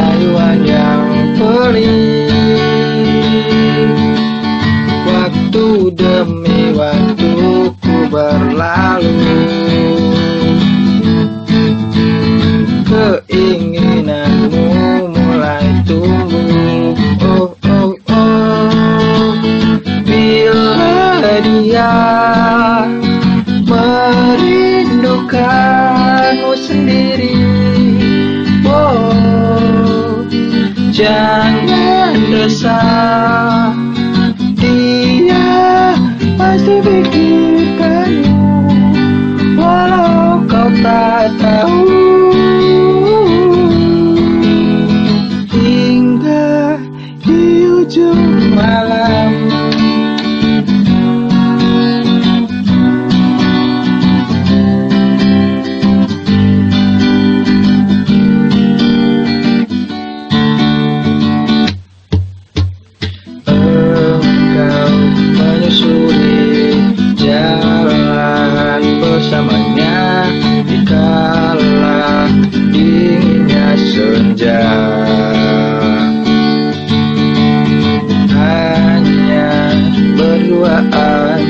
Rayuan yang pelik Waktu demi waktu ku berlalu. Keinginanmu mulai tumbuh. Oh oh oh. Bila dia merindukanmu sendiri Jangan resah bersamanya Dikala dinginnya senja. Hanya berduaan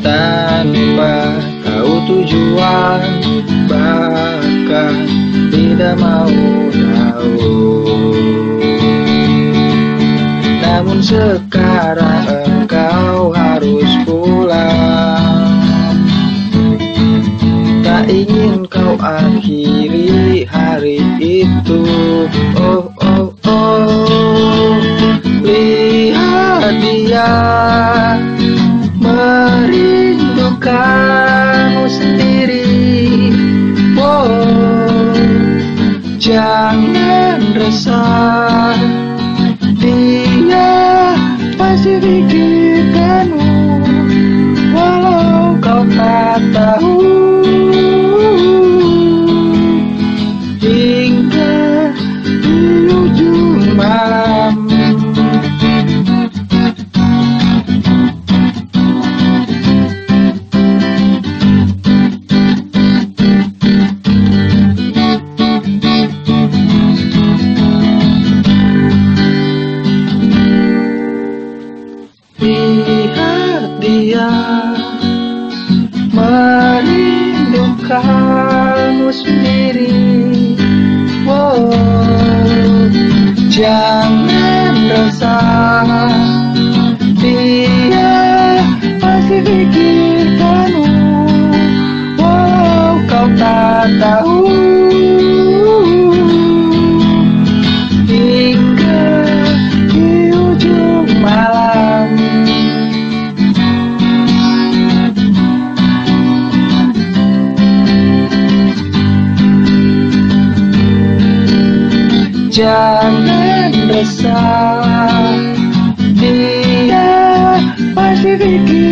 tanpa tahu tujuan Bahkan tidak mau tahu. Namun sekarang engkau harus akhiri hari itu. Oh oh oh. Lihat dia Merindukanmu sendiri. Oh Jangan resah. Dia pasti pikirkanmu merindukanmu sendiri. Wow, jangan resah. Dia pasti pikirkanmu Jangan resah. Dia pasti pikirkanmu